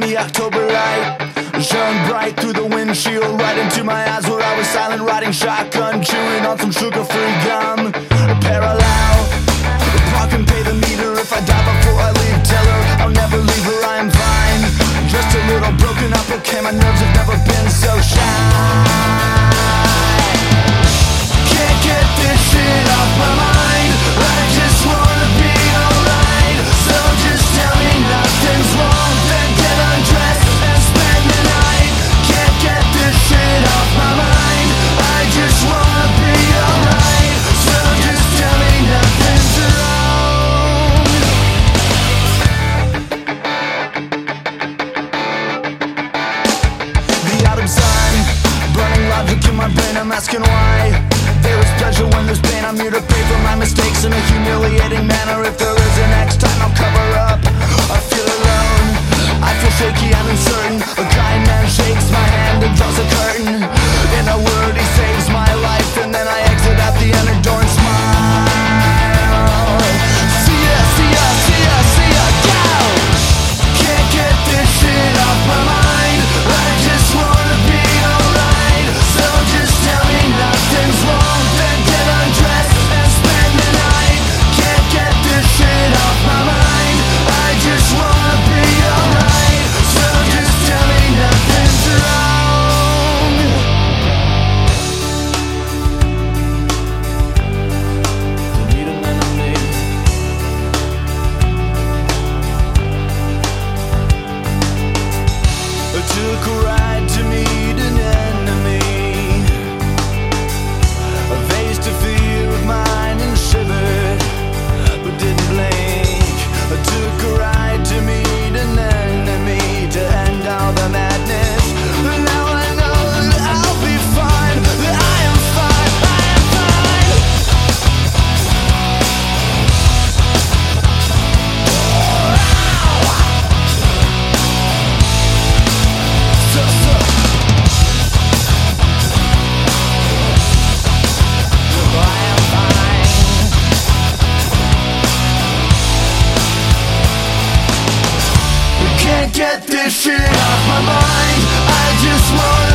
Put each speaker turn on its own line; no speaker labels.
the October light. Shone bright through the windshield Right into my eyes where I was silent Riding shotgun, chewing on some sugar-free gum. Parallel. Park and pay the meter If I die before I leave. Tell her I'll never leave her, I am fine. Just a little broken up, okay My nerves have never been so shy my brain. I'm asking why. There is pleasure when there's pain. I'm here to pay for my mistakes in a humiliating manner. If there is a next time, I'll cover up. I feel alone. I feel shaky and uncertain. get this shit off my mind. I just wanna